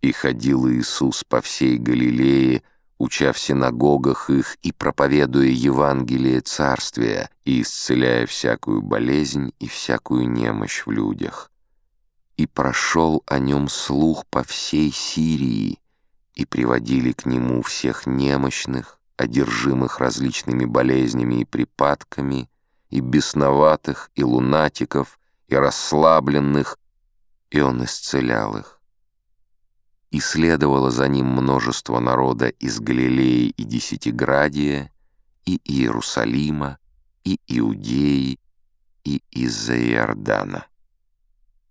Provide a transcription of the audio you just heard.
И ходил Иисус по всей Галилее, уча в синагогах их и проповедуя Евангелие Царствия и исцеляя всякую болезнь и всякую немощь в людях. И прошел о нем слух по всей Сирии, и приводили к нему всех немощных, одержимых различными болезнями и припадками, и бесноватых, и лунатиков, и расслабленных, и он исцелял их. И следовало за ним множество народа из Галилеи и Десятиградия, и Иерусалима, и Иудеи, и из-за Иордана.